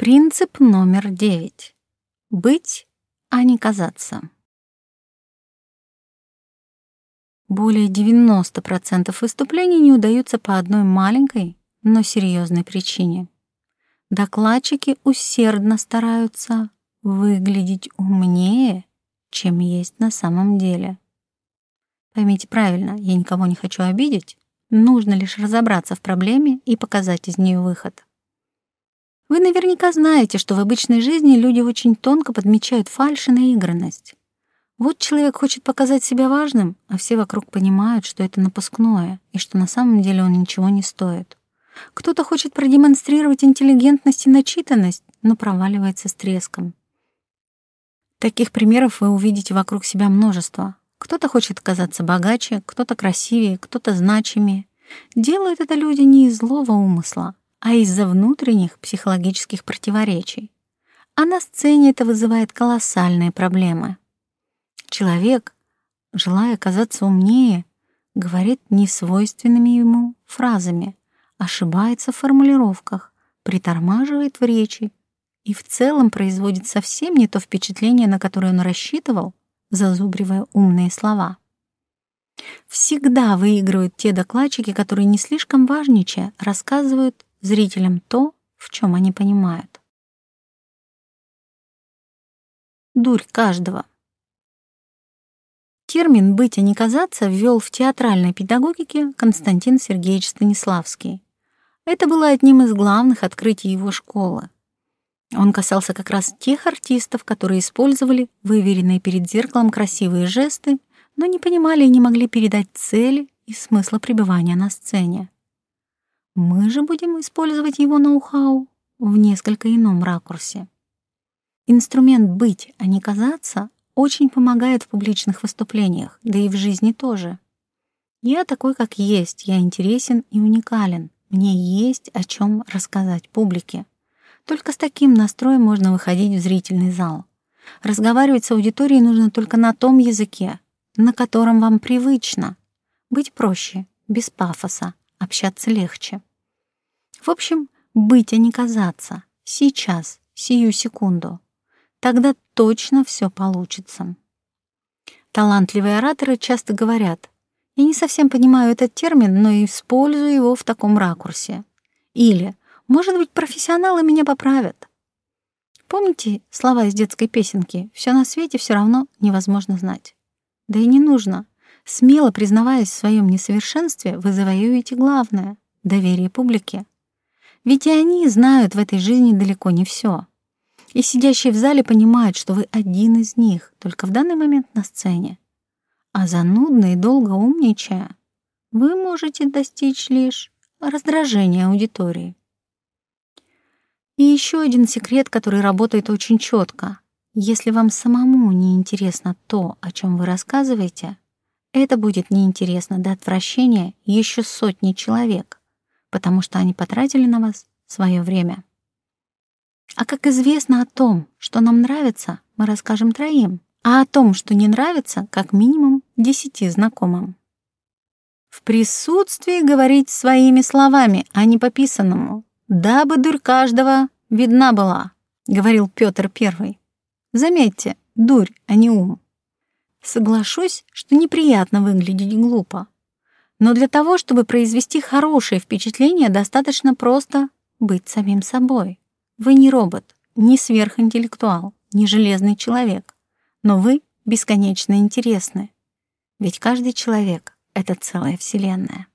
Принцип номер девять. Быть, а не казаться. Более 90% выступлений не удаются по одной маленькой, но серьезной причине. Докладчики усердно стараются выглядеть умнее, чем есть на самом деле. Поймите правильно, я никого не хочу обидеть. Нужно лишь разобраться в проблеме и показать из нее выход. Вы наверняка знаете, что в обычной жизни люди очень тонко подмечают фальшь и наигранность. Вот человек хочет показать себя важным, а все вокруг понимают, что это напускное и что на самом деле он ничего не стоит. Кто-то хочет продемонстрировать интеллигентность и начитанность, но проваливается с треском. Таких примеров вы увидите вокруг себя множество. Кто-то хочет казаться богаче, кто-то красивее, кто-то значимее. Делают это а из-за внутренних психологических противоречий. А на сцене это вызывает колоссальные проблемы. Человек, желая казаться умнее, говорит несвойственными ему фразами, ошибается в формулировках, притормаживает в речи и в целом производит совсем не то впечатление, на которое он рассчитывал, зазубривая умные слова. Всегда выигрывают те докладчики, которые не слишком важничая рассказывают зрителям то, в чем они понимают. Дурь каждого. Термин «быть, а не казаться» ввел в театральной педагогике Константин Сергеевич Станиславский. Это было одним из главных открытий его школы. Он касался как раз тех артистов, которые использовали выверенные перед зеркалом красивые жесты, но не понимали и не могли передать цели и смысла пребывания на сцене. Мы же будем использовать его ноу-хау в несколько ином ракурсе. Инструмент «быть», а не «казаться» очень помогает в публичных выступлениях, да и в жизни тоже. Я такой, как есть, я интересен и уникален. Мне есть о чем рассказать публике. Только с таким настроем можно выходить в зрительный зал. Разговаривать с аудиторией нужно только на том языке, на котором вам привычно. Быть проще, без пафоса, общаться легче. В общем, быть, а не казаться. Сейчас, сию секунду. Тогда точно все получится. Талантливые ораторы часто говорят, я не совсем понимаю этот термин, но использую его в таком ракурсе. Или, может быть, профессионалы меня поправят. Помните слова из детской песенки «Все на свете все равно невозможно знать». Да и не нужно смело признаваясь в своем несовершенстве, вы завоюете главное — доверие публики. Ведь и они знают в этой жизни далеко не все. И сидящие в зале понимают, что вы один из них, только в данный момент на сцене. А занудно и долго умничая, вы можете достичь лишь раздражения аудитории. И еще один секрет, который работает очень четко. Если вам самому не интересно то, о чем вы рассказываете — это будет неинтересно до отвращения еще сотни человек, потому что они потратили на вас свое время. А как известно о том, что нам нравится, мы расскажем троим, а о том, что не нравится, как минимум десяти знакомым. В присутствии говорить своими словами, а не по писанному, дабы дурь каждого видна была, говорил Петр Первый. Заметьте, дурь, а не ум. соглашусь, что неприятно выглядеть глупо. Но для того, чтобы произвести хорошее впечатление, достаточно просто быть самим собой. Вы не робот, не сверхинтеллектуал, не железный человек, но вы бесконечно интересны. Ведь каждый человек — это целая вселенная.